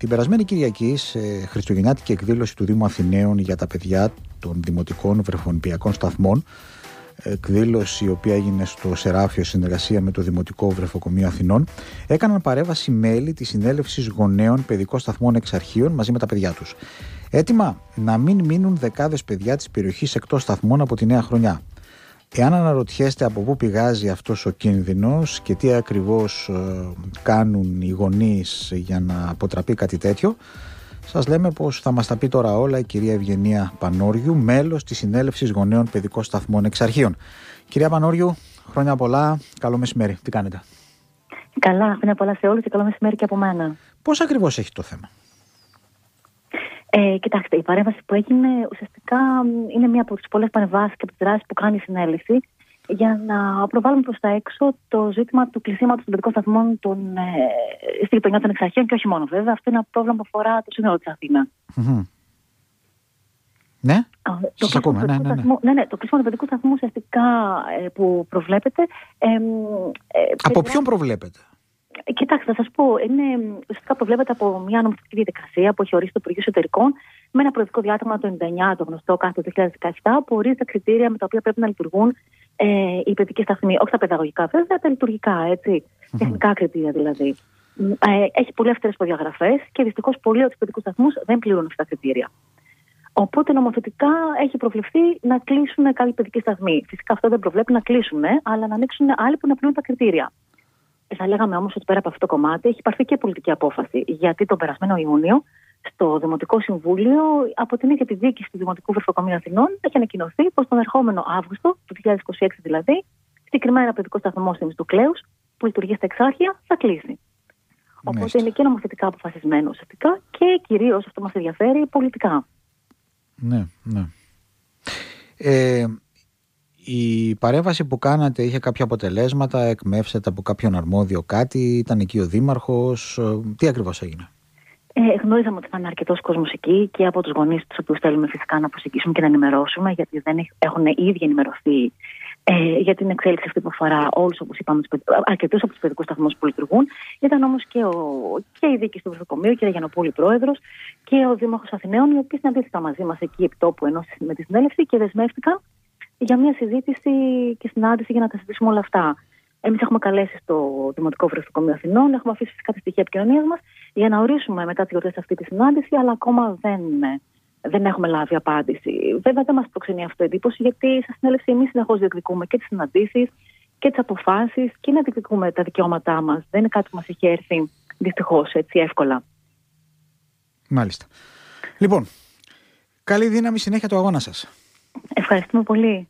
Την περασμένη Κυριακή, σε χριστουγεννιάτικη εκδήλωση του Δήμου Αθηναίων για τα παιδιά των δημοτικών βρεφονιπιακών σταθμών, εκδήλωση η οποία έγινε στο Σεράφιο συνεργασία με το Δημοτικό Βρεφοκομείο Αθηνών, έκαναν παρέμβαση μέλη της Συνέλευσης Γονέων Παιδικών Σταθμών Εξαρχείων μαζί με τα παιδιά τους. Έτοιμα να μην μείνουν δεκάδες παιδιά της περιοχής εκτός σταθμών από τη νέα χρονιά. Εάν αναρωτιέστε από πού πηγάζει αυτός ο κίνδυνος και τι ακριβώς ε, κάνουν οι γονείς για να αποτραπεί κάτι τέτοιο, σας λέμε πως θα μας τα πει τώρα όλα η κυρία Ευγενία Πανόριου, μέλος της Συνέλευσης Γονέων Παιδικών Σταθμών Εξαρχείων. Κυρία Πανόριου, χρόνια πολλά, καλό μεσημέρι. Τι κάνετε; Καλά, χρόνια πολλά σε όλους και καλό μεσημέρι και από μένα. Πώς ακριβώς έχει το θέμα; Ε, κοιτάξτε, η παρέμβαση που έγινε ουσιαστικά είναι μία από τις πολλές παρεμβάσεις και από τις δράσεις που κάνει η συνέλευση για να προβάλλουμε προς τα έξω το ζήτημα του κλεισίματος των παιδικών σταθμών των, ε, στη γειτονιά των εξαρχείων και όχι μόνο βέβαια. Αυτό είναι ένα πρόβλημα που αφορά το σύνολο της αθηνα Ναι, σας ακούμε. Ναι, ναι, ναι. ναι, ναι, το κλείσιμο του παιδικού σταθμού ουσιαστικά ε, που προβλέπεται. Ε, ε, από ποιον προβλέπετε; Ε, κοιτάξτε, θα σας πω, είναι ουσιαστικά προβλέπεται από μια νομοθετική διαδικασία που έχει ορίσει το Υπουργείο Εσωτερικών με ένα προεδρικό διάταγμα το 99, το γνωστό κάθε το 2017, που ορίζει τα κριτήρια με τα οποία πρέπει να λειτουργούν ε, οι παιδικοί σταθμοί. Όχι τα παιδαγωγικά, βέβαια, τα λειτουργικά, έτσι. Mm-hmm. Τεχνικά κριτήρια δηλαδή. Ε, έχει πολύ αυστηρές προδιαγραφές και δυστυχώς πολλοί από τους παιδικούς σταθμούς δεν πληρούν αυτά τα κριτήρια. Οπότε νομοθετικά έχει προβλεφθεί να κλείσουν κάποιοι παιδικοί σταθμοί. Φυσικά αυτό δεν προβλέπει να κλείσουν, αλλά να ανοίξουν άλλοι που να πληρούν τα κριτήρια. Θα λέγαμε όμως ότι πέρα από αυτό το κομμάτι έχει πάρθει και πολιτική απόφαση. Γιατί τον περασμένο Ιούνιο στο Δημοτικό Συμβούλιο, από την ίδια τη διοίκηση του Δημοτικού Βρεφοκομείου Αθηνών, έχει ανακοινωθεί πως τον ερχόμενο Αύγουστο του 2026 δηλαδή, συγκεκριμένα παιδικό σταθμό του Κλέους, που λειτουργεί στα εξάρχεια, θα κλείσει. Οπότε είναι και νομοθετικά αποφασισμένο ουσιαστικά και κυρίως αυτό μας ενδιαφέρει πολιτικά. Ναι, ναι. Ε, η παρέμβαση που κάνατε είχε κάποια αποτελέσματα, εκμεύσετε από κάποιον αρμόδιο κάτι, ήταν εκεί ο Δήμαρχος, ε, τι ακριβώς έγινε; Ε, γνώριζαμε ότι θα είναι αρκετός κόσμος εκεί και από τους γονείς τους οποίους θέλουμε φυσικά να προσεγγίσουμε και να ενημερώσουμε, γιατί δεν έχουν ήδη ενημερωθεί ε, για την εξέλιξη αυτή που αφορά όλους, όπως είπαμε, αρκετούς από τους παιδικούς σταθμούς που λειτουργούν. Ήταν όμως και, και η δίκη του Βρυκομείου, κ. Γιανοπούλη Πρόεδρος, και ο Δήμαρχος Αθηναίων, οι οποίοι συναντήθηκαν μαζί μας εκεί επί τόπου ενώ με τη συνέλευση και δεσμεύτηκαν για μια συζήτηση και συνάντηση για να τα συζητήσουμε όλα αυτά. Εμείς έχουμε καλέσει στο Δημοτικό Βρεφοκομείο Αθηνών, έχουμε αφήσει φυσικά τη στοιχεία επικοινωνίας μας για να ορίσουμε μετά τι γιορτέ αυτή τη συνάντηση, αλλά ακόμα δεν, δεν έχουμε λάβει απάντηση. Βέβαια, δεν μας προξενεί αυτό εντύπωση, γιατί στα συνέλευση εμείς συνεχώς διεκδικούμε και τις συναντήσεις και τις αποφάσεις και να διεκδικούμε τα δικαιώματά μας. Δεν είναι κάτι που μας έχει έρθει δυστυχώς έτσι εύκολα. Μάλιστα. Λοιπόν, καλή δύναμη συνέχεια του αγώνα σας. Ευχαριστούμε πολύ.